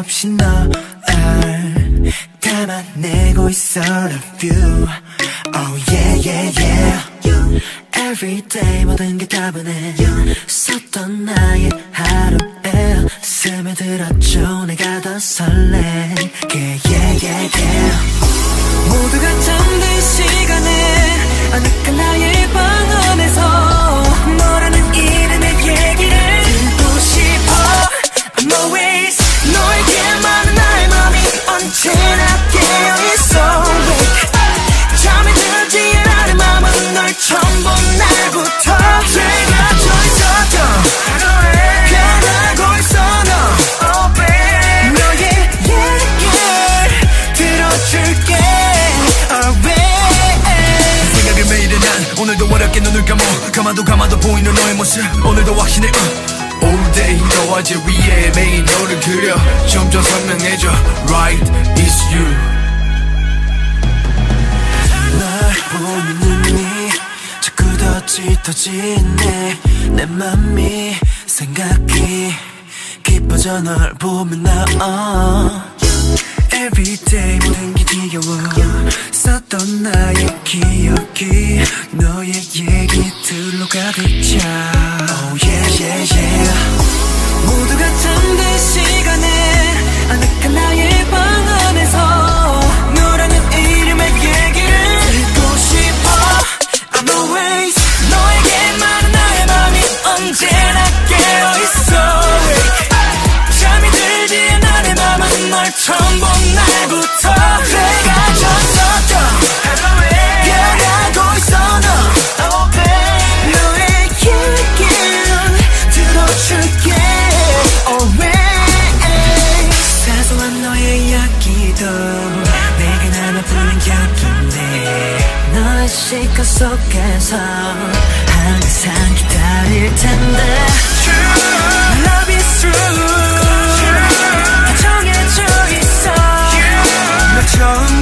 없이 너를 담아내고 있어 Love you Oh yeah yeah yeah Every day 모든 게 따분해 썼던 나의 하루에 스며들었죠 내가 더 설레게 yeah yeah yeah 모두가 오늘도 어렵게 눈을 감어 감아도 감아도 보이는 너의 모습. 오늘도 확신해 uh. All day 너와 제 위에 매일 너를 그려. 점점 선명해져. Right is you. 짙어지네. 내 맘이 생각이 깊어져 널 보면 나 uh. Everyday 모든 게 지겨워 썼던 나의 기억이 너의 얘기들로 가득 차. Oh yeah yeah yeah. 모두가 잠든 시간에 아늑한 나의 방 안에서 너라는 이름의 얘기를 듣고 싶어. I'm always 너에게만 나의 맘이 언제나 깨어있어. 잠이 들지 않아 내 맘은 널 처음 본 날부터 시간 속에서 항상 기다릴 텐데. Love is true. 다 정해져 있어. 너 처음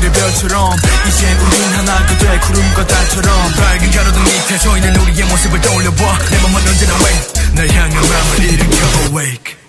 하늘의 별처럼. 이제 우린 하나가 돼 구름과 달처럼. 밝은 가로등 밑에 서 있는 우리의 모습을 떠올려봐. 내 맘은 언제나 wake 날 향한 맘을 일으켜 awake